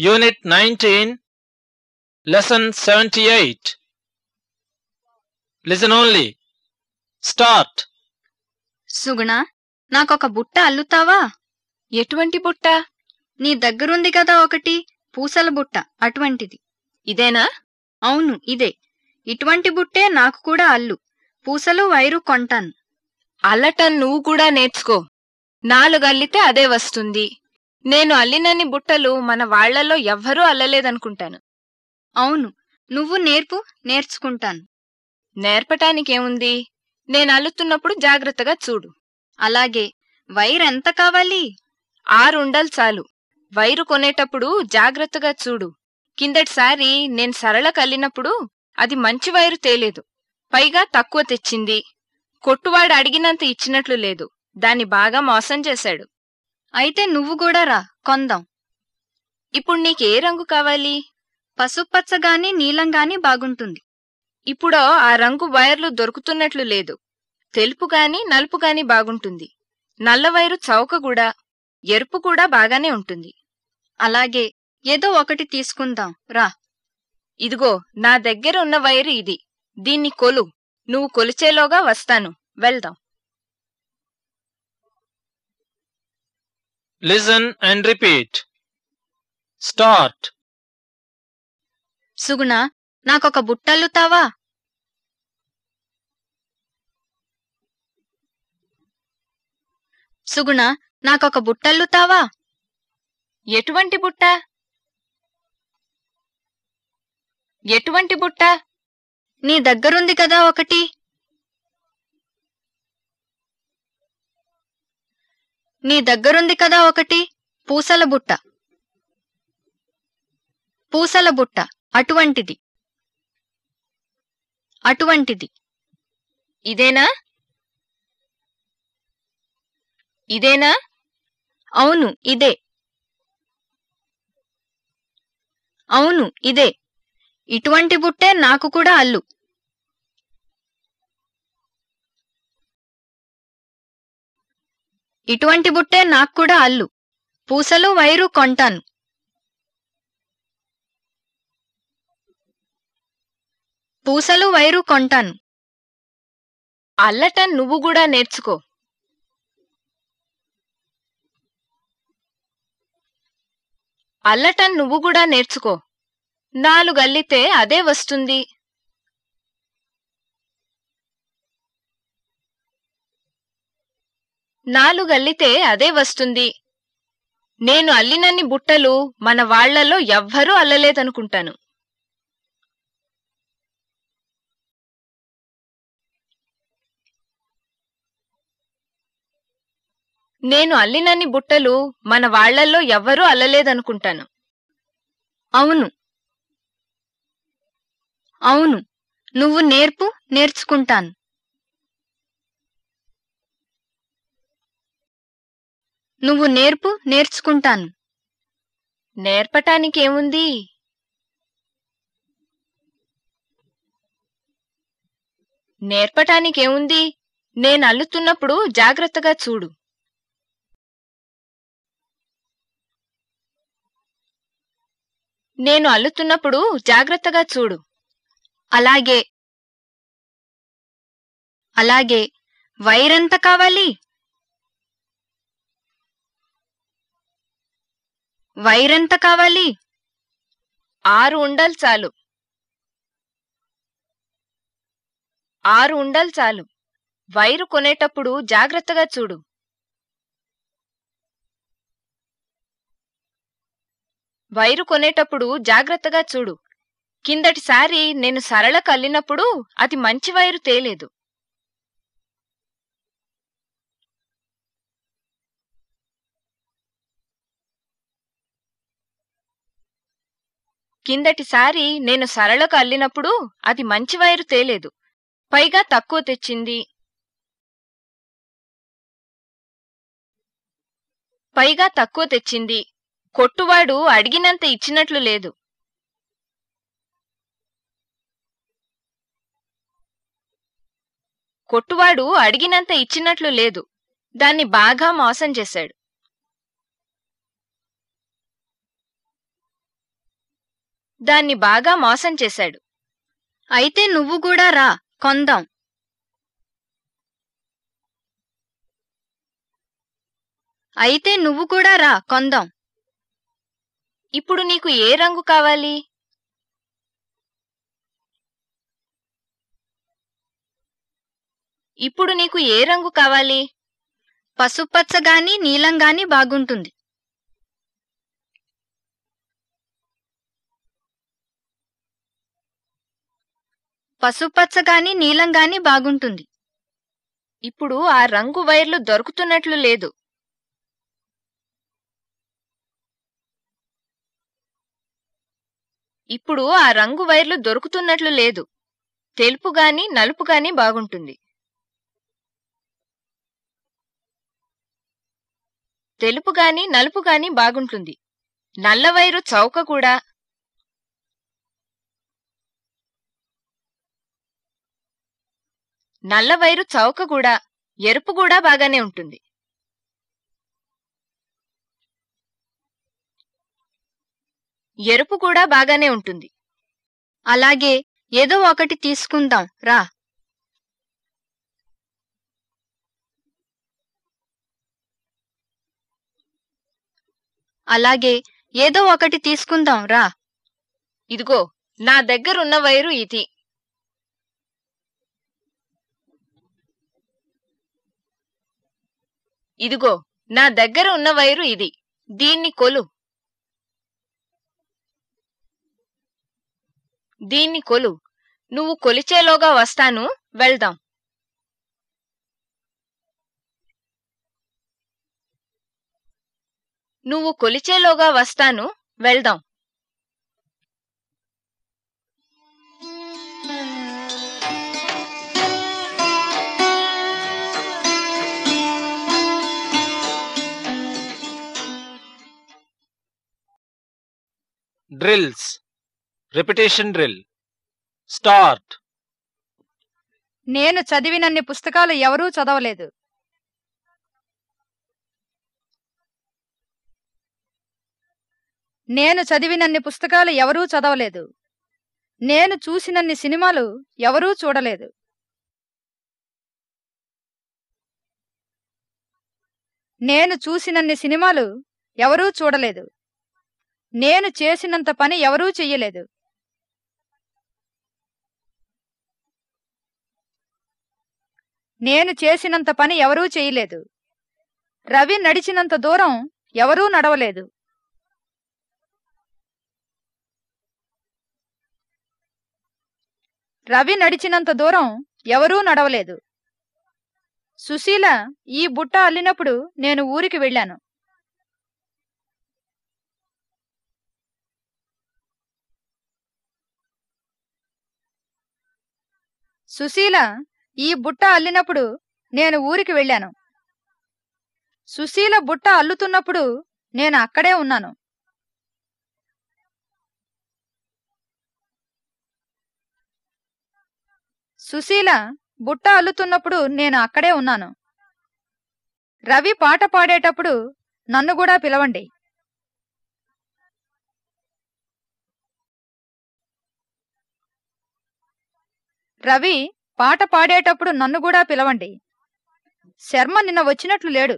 Unit 19, Lesson 78. Listen only. Start. సుగుణ నాకొక బుట్ట అల్లుతావా? ఎటువంటి బుట్ట? నీ దగ్గరుంది కదా ఒకటి పూసల బుట్ట అటువంటిది. ఇదేనా? అవును ఇదే. ఇటువంటి బుట్టే నాకు కూడా అల్లు. పూసలు వైరు కొంటాను. అల్లటం నువ్వు కూడా నేర్చుకో. నాలుగు అల్లితే అదే వస్తుంది. నేను అల్లినన్ని బుట్టలు మన వాళ్ళలో ఎవ్వరూ అల్లలేదనుకుంటాను. అవును నువ్వు నేర్పు నేర్చుకుంటాను. నేర్పటానికేముంది? నేను అల్లుతున్నప్పుడు జాగ్రత్తగా చూడు. అలాగే వైర్ ఎంత కావాలి? ఆరుండలు చాలు. వైరు కొనేటప్పుడు జాగ్రత్తగా చూడు. కిందటిసారి నేను సరళ కల్లినప్పుడు అది మంచి వైరు తేలేదు. పైగా తక్కువ తెచ్చింది. కొట్టువాడు అడిగినంత ఇచ్చినట్లు లేదు. దాన్ని బాగా మోసం చేశాడు. అయితే నువ్వు కూడా రా కొందాం. ఇప్పుడు నీకే రంగు కావాలి? పసుపచ్చగాని నీలంగాని బాగుంటుంది. ఇప్పుడో ఆ రంగు వైర్లు దొరుకుతున్నట్లు లేదు. తెలుపు గాని నలుపు గాని బాగుంటుంది. నల్ల వైరు చౌక కూడా ఎరుపు కూడా బాగానే ఉంటుంది. అలాగే ఏదో ఒకటి తీసుకుందాం రా. ఇదిగో నా దగ్గర ఉన్న వైరు ఇది. దీన్ని కొలు. నువ్వు కొలిచేలోగా వస్తాను. వెళ్దాం. Listen and repeat. Start. సుగుణ నాకొక బుట్టల్లుతావా సుగుణ నాకొక బుట్టల్లుతావా ఎటువంటి బుట్ట? ఎటువంటి బుట్ట? నీ దగ్గరుంది కదా ఒకటి. నీ దగ్గరుంది కదా ఒకటి? పూసల బుట్ట. పూసల బుట్ట. అటువంటిది. అటువంటిది. ఇదేనా? ఇదేనా? అవును ఇదే. అవును ఇదే. ఇటువంటి బుట్టే నాకు కూడా అల్లు. ఇటువంటి బుట్టే నాకు కూడా అల్లు. పూసలు వైరు కొంటాను. పూసలు వైరు కొంటాను. అల్లట నువ్వు కూడా నేర్చుకో. అల్లటం నువ్వు కూడా నేర్చుకో. నాలుగు అల్లితే అదే వస్తుంది. నాలుగల్లితే అదే వస్తుంది. నేను అల్లినన్ని బుట్టలు మన వాళ్ళలో ఎవ్వరూ అల్లలేదనుకుంటాను. నేను అల్లినన్ని బుట్టలు మన వాళ్ళల్లో ఎవ్వరూ అల్లలేదనుకుంటాను. అవును. అవును. నువ్వు నేర్పు నేర్చుకుంటాను. నువ్వు నేర్పు నేర్చుకుంటాను. నేర్పటానికేముంది? నేర్పటానికేముంది? నేను అల్లుతున్నప్పుడు జాగ్రత్తగా చూడు. నేను అల్లుతున్నప్పుడు జాగ్రత్తగా చూడు. అలాగే అలాగే వైరెంత కావాలి? వైరెంత కావాలి? ఆరు ఉండలు చాలు. ఆరు ఉండలు చాలు. వైరు కొనేటప్పుడు జాగ్రత్తగా చూడు. వైరు కొనేటప్పుడు జాగ్రత్తగా చూడు. కిందటిసారి నేను సరళ కల్లినప్పుడు అది మంచి వైరు తేలేదు. కిందటిసారి నేను సరళకు అల్లినప్పుడు అది మంచి వైరు తేలేదు. పైగా తక్కువ తెచ్చింది. పైగా తక్కువ తెచ్చింది. కొట్టువాడు అడిగినంత ఇచ్చినట్లు లేదు. కొట్టువాడు అడిగినంత ఇచ్చినట్లు లేదు. దాన్ని బాగా మోసం చేశాడు. దాన్ని బాగా మోసం చేశాడు. అయితే నువ్వు కూడా రా కొందాం. అయితే నువ్వు కూడా రా కొందాం. ఇప్పుడు నీకు ఏ రంగు కావాలి? ఇప్పుడు నీకు ఏ రంగు కావాలి? పసుపచ్చ గాని నీలం గాని బాగుంటుంది. పసుపచ్చ గాని నీలం గాని బాగుంటుంది. ఇప్పుడు ఆ రంగు వైర్లు దొరుకుతున్నట్లు లేదు. ఇప్పుడు ఆ రంగు వైర్లు దొరుకుతున్నట్లు లేదు. తెలుపు గాని నలుపు గాని బాగుంటుంది. తెలుపు గాని నలుపు గాని బాగుంటుంది. నల్ల వైరు చౌక కూడా. నల్ల వైరు చౌక కూడా ఎరుపు కూడా బాగానే ఉంటుంది. ఎరుపు కూడా బాగానే ఉంటుంది. అలాగే ఏదో ఒకటి తీసుకుందాం రా. అలాగే ఏదో ఒకటి తీసుకుందాం రా. ఇదిగో నా దగ్గరున్న వైరు ఇది. ఇదిగో నా దగ్గర ఉన్న వైరు ఇది. దీన్ని కొలు. దీన్ని కొలు. నువ్వు కొలిచేలోగా వస్తాను వెళ్దాం. నువ్వు కొలిచేలోగా వస్తాను వెళ్దాం. Drills. Repetition drill. Start. నేను చదివినన్ని పుస్తకాలు ఎవరూ చదవలేదు నేను చదివినన్ని పుస్తకాలు ఎవరూ చదవలేదు నేను చూసినన్ని సినిమాలు ఎవరూ చూడలేదు నేను చూసినన్ని సినిమాలు ఎవరూ చూడలేదు నేను చేసినంత పని ఎవరూ చెయ్యలేదు. నేను చేసినంత పని ఎవరూ చేయలేదు రవి నడిచినంత దూరం ఎవరూ నడవలేదు. రవి నడిచినంత దూరం ఎవరూ నడవలేదు. సుశీల ఈ బుట్ట అల్లినప్పుడు నేను ఊరికి వెళ్ళాను. సుశీల ఈ బుట్ట అల్లినప్పుడు నేను ఊరికి వెళ్ళాను. సుశీల బుట్ట అల్లుతున్నప్పుడు నేను అక్కడే ఉన్నాను. సుశీల బుట్ట అల్లుతున్నప్పుడు నేను అక్కడే ఉన్నాను. రవి పాట పాడేటప్పుడు నన్ను కూడా పిలవండి. రవి పాట పాడేటప్పుడు నన్ను కూడా పిలవండి. శర్మ నిన్న వచ్చినట్లు లేడు.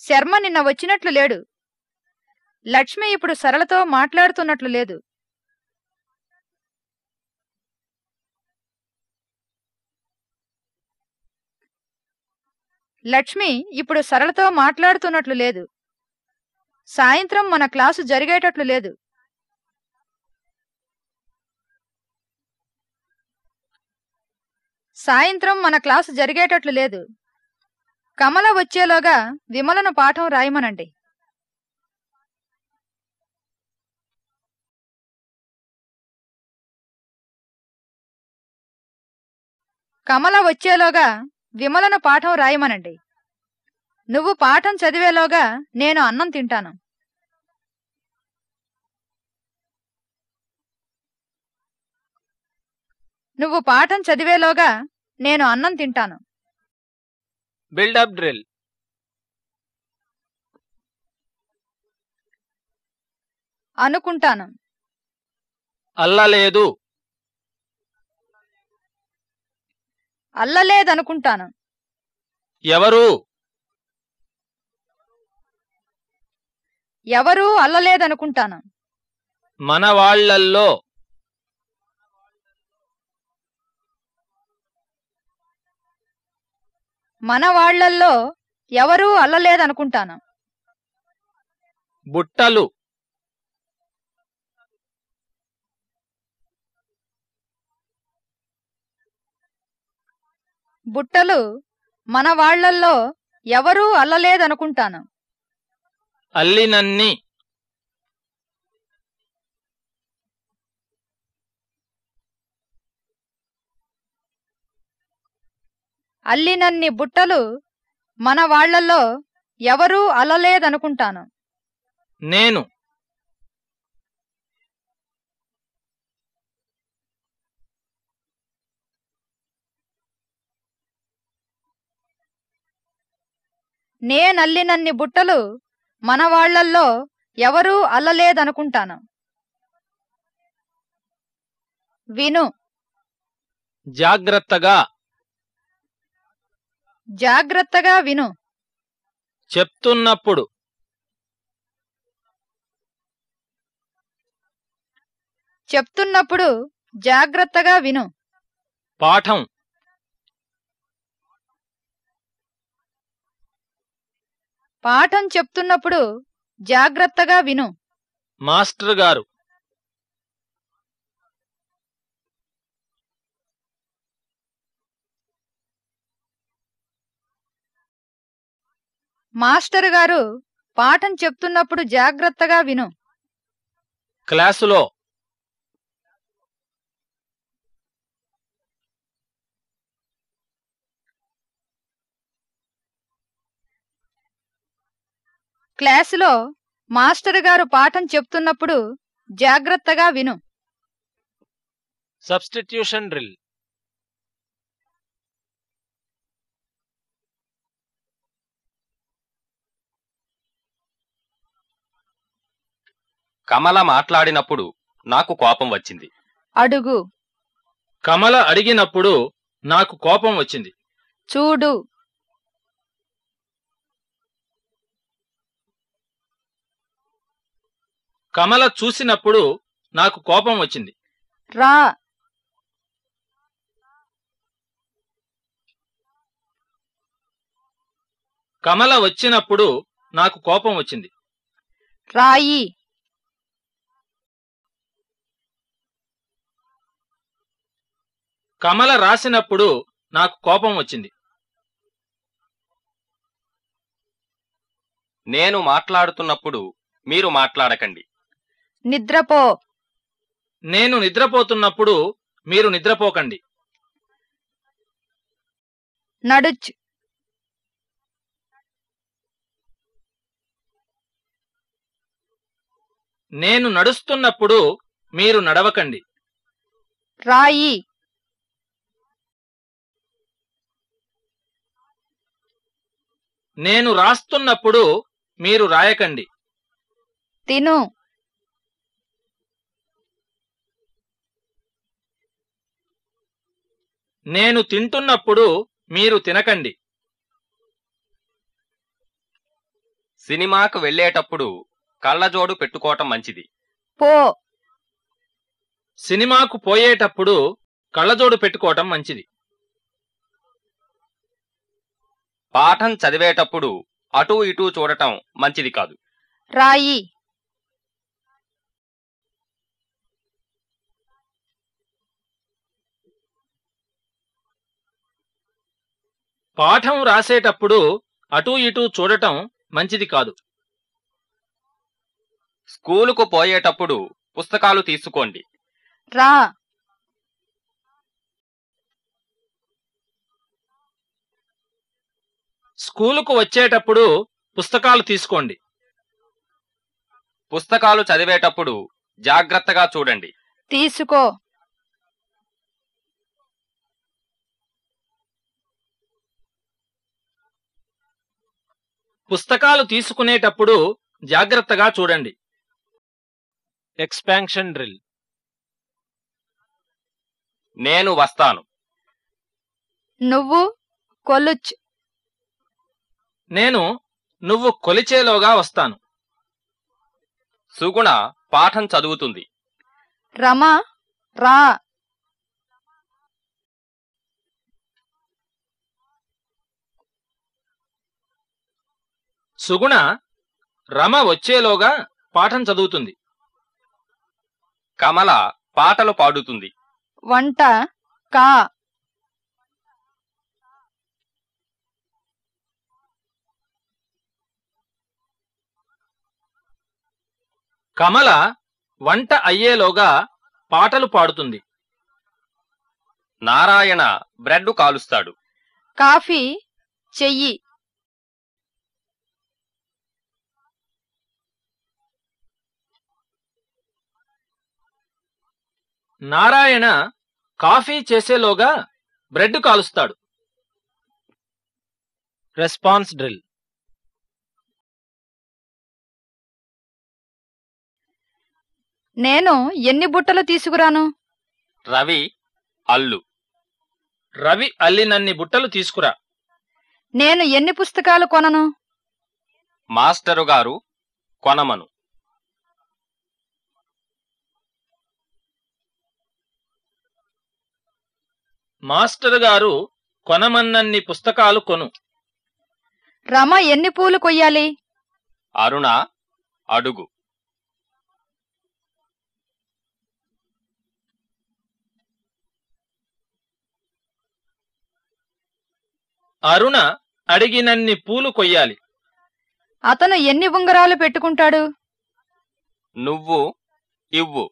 శర్మ నిన్న వచ్చినట్లు లేడు. లక్ష్మి ఇప్పుడు సరళతో మాట్లాడుతున్నట్లు లేదు. లక్ష్మి ఇప్పుడు సరళతో మాట్లాడుతున్నట్లు లేదు. సాయంత్రం మన క్లాసు జరిగేటట్లు లేదు. సాయంత్రం మన క్లాసు జరిగేటట్లు లేదు. కమల వచ్చేలోగా విమలను పాఠం రాయమనండి. కమల వచ్చేలోగా విమలను పాఠం రాయమనండి. నువ్వు పాఠం చదివేలోగా నేను అన్నం తింటాను. నువ్వు పాఠం చదివేలోగా నేను అన్నం తింటాను. up drill. అనుకుంటాను. అల్లలేదు. అల్లలేదనుకుంటాను. ఎవరు? ఎవరూ అల్లలేదనుకుంటాను. మన వాళ్ళల్లో. మన వాళ్ళల్లో ఎవరూ అల్లలేదనుకుంటాను. బుట్టలు. బుట్టలు మన వాళ్ళల్లో ఎవరూ అల్లలేదనుకుంటాను. అల్లినన్ని. అల్లినన్ని బుట్టలు మన వాళ్ళల్లో ఎవరూ అల్లలేదనుకుంటాను నేను. నేనల్లినన్ని బుట్టలు మన వాళ్ళల్లో ఎవరూ అల్లలేదనుకుంటాను విను. జాగ్రత్తగా. జాగ్రత్తగా విను. చెప్తున్నప్పుడు. చెప్తున్నప్పుడు జాగ్రత్తగా విను. పాఠం. పాఠం చెప్తున్నప్పుడు జాగ్రత్తగా విను. మాస్టర్ గారు. మాస్టర్ గారు పాఠం చెప్తున్నప్పుడు జాగ్రత్తగా విను. క్లాసులో క్లాసులో మాస్టర్ గారు పాఠం చెప్తున్నప్పుడు జాగ్రత్తగా విను. Substitution drill. కమల మాట్లాడినప్పుడు నాకు కోపం వచ్చింది. అడుగు. కమల అడిగినప్పుడు నాకు కోపం వచ్చింది. చూడు. కమల చూసినప్పుడు నాకు కోపం వచ్చింది. రా. కమల వచ్చినప్పుడు నాకు కోపం వచ్చింది. రాయి. కమల రాసినప్పుడు నాకు కోపం వచ్చింది. నేను మాట్లాడుతున్నప్పుడు మీరు మాట్లాడకండి. నిద్రపో. నేను నిద్రపోతున్నప్పుడు మీరు నిద్రపోకండి. నడుచ్. నేను నడుస్తున్నప్పుడు మీరు నడవకండి. రాయి. నేను రాస్తున్నప్పుడు మీరు రాయకండి. తిను. నేను తింటున్నప్పుడు మీరు తినకండి. సినిమాకు వెళ్ళేటప్పుడు కళ్ళజోడు పెట్టుకోవటం మంచిది. పో. సినిమాకు పోయేటప్పుడు కళ్ళజోడు పెట్టుకోవటం మంచిది. పాఠం చదివేటప్పుడు అటూ ఇటూ చూడటం మంచిది కాదు. రాయి. పాఠం రాసేటప్పుడు అటూ ఇటూ చూడటం మంచిది కాదు. స్కూలుకు పోయేటప్పుడు పుస్తకాలు తీసుకోండి. రా. స్కూలుకు వచ్చేటప్పుడు పుస్తకాలు తీసుకోండి. పుస్తకాలు చదివేటప్పుడు జాగ్రత్తగా చూడండి. తీసుకో. పుస్తకాలు తీసుకునేటప్పుడు జాగ్రత్తగా చూడండి. ఎక్స్పాన్షన్ డ్రిల్ నేను వస్తాను. నువ్వు కొలుచ్. నేను నువ్వు కొలిచేలోగా వస్తాను. సుగుణ పాఠం చదువుతుంది. రమ రా. సుగుణ రమ వచ్చేలోగా పాఠం చదువుతుంది. కమల పాటలు పాడుతుంది. వంట కా. కమల వంట అయ్యేలోగా పాటలు పాడుతుంది. నారాయణ బ్రెడ్ కాలుస్తాడు. కాఫీ చెయ్యి. నారాయణ కాఫీ చేసేలోగా బ్రెడ్ కాలుస్తాడు. Response drill. నేను ఎన్ని బుట్టలు తీసుకురాను? రవి అల్లు. రవి అల్లినన్ని బుట్టలు తీసుకురా. నేను ఎన్ని పుస్తకాలు కొనను? మాస్టరు గారు కొనమను. మాస్టర్ గారు కొనమన్నన్ని పుస్తకాలు కొను. రమ ఎన్ని పూలు కొయ్యాలి? అరుణ అడుగు. అరుణ అడిగినన్ని పూలు కొయ్యాలి. అతను ఎన్ని ఉంగరాలు పెట్టుకుంటాడు? నువ్వు ఇవ్వు.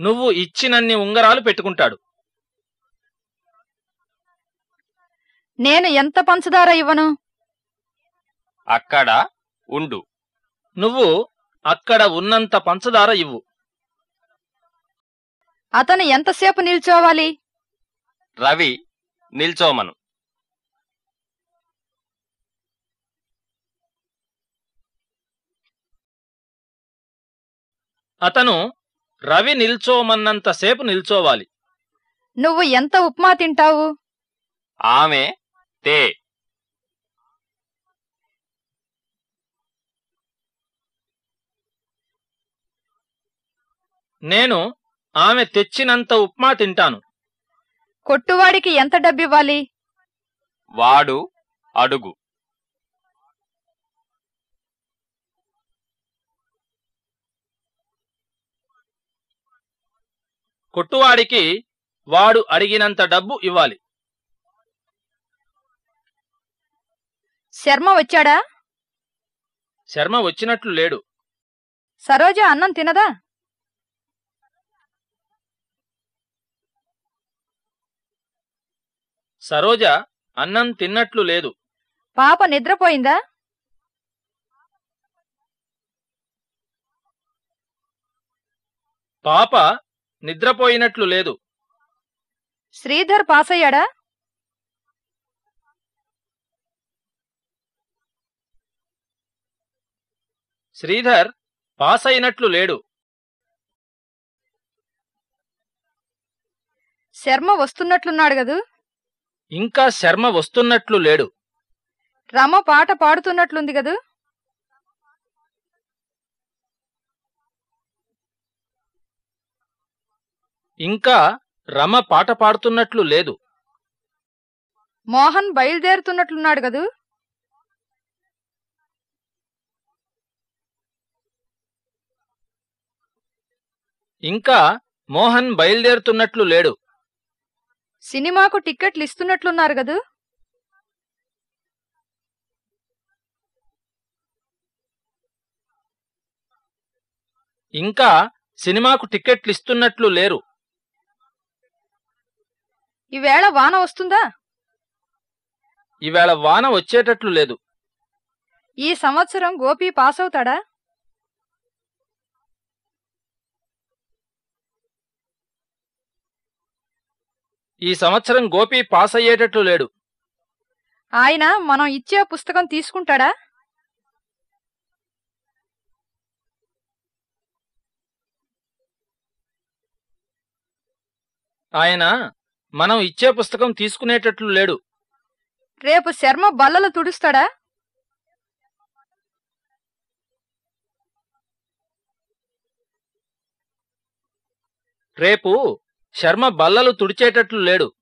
నువ్వు ఇచ్చినన్ని ఉంగరాలు పెట్టుకుంటాడు. నేను ఎంత పంచదార ఇవ్వను? అక్కడ ఉండు. నువ్వు అక్కడ ఉన్నంత పంచదార ఇవ్వు. అతను ఎంతసేపు నిల్చోవాలి? రవి నిల్చోమను. అతను రవి నిల్చోమన్నంతసేపు నిల్చోవాలి. నువ్వు ఎంత ఉప్మా తింటావు? ఆమె తే. నేను ఆమె తెచ్చినంత ఉప్మా తింటాను. కొట్టువాడికి ఎంత డబ్బివ్వాలి? వాడు అడుగు. కొట్టువాడికి వాడు అడిగినంత డబ్బు ఇవ్వాలి. శర్మ వచ్చాడా? శర్మ వచ్చినట్లు లేడు. సరోజ అన్నం తినదా? సరోజ అన్నం తిన్నట్లు లేదు. పాప నిద్రపోయిందా? పాప నిద్రపోయినట్లు లేదు. శ్రీధర్ పాస్ అయ్యాడా శ్రీధర్ పాస్ అయినట్లు లేడు. శర్మ వస్తున్నట్లున్నాడు గదు ఇంకా శర్మ వస్తున్నట్లు లేడు. రమ పాట పాడుతున్నట్లుంది గదు ఇంకా రమ పాట పాడుతున్నట్లు లేదు. మోహన్ బయలుదేరుతున్నట్లున్నాడు గదు ఇంకా మోహన్ బయలుదేరుతున్నట్లు లేడు. సినిమాకు టిక్కెట్లు ఇస్తున్నట్లున్నారు గదు ఇంకా సినిమాకు టిక్కెట్లు ఇస్తున్నట్లు లేరు. ఈవేళ వాన వస్తుందా? ఈవేళ వాన వచ్చేటట్లు లేదు. ఈ సంవత్సరం గోపి పాస్ అవుతాడా ఈ సంవత్సరం గోపి పాస్ అయ్యేటట్లు లేడు. ఆయన మనం ఇచ్చే పుస్తకం తీసుకుంటాడా? ఆయన మనం ఇచ్చే పుస్తకం తీసుకునేటట్లు లేడు. రేపు శర్మ బల్లలు తుడుస్తాడా? రేపు శర్మ బల్లలు తుడిచేటట్లు లేడు.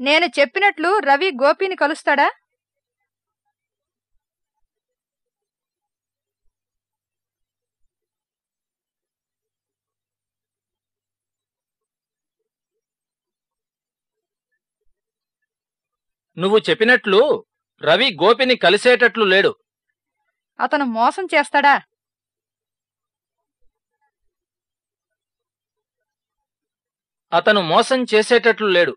నేను చెప్పినట్లు రవి గోపిని కలుస్తాడా? నువ్వు చెప్పినట్లు రవి గోపిని కలిసేటట్లు లేడు. అతను మోసం చేస్తాడా? అతను మోసం చేసేటట్లు లేడు.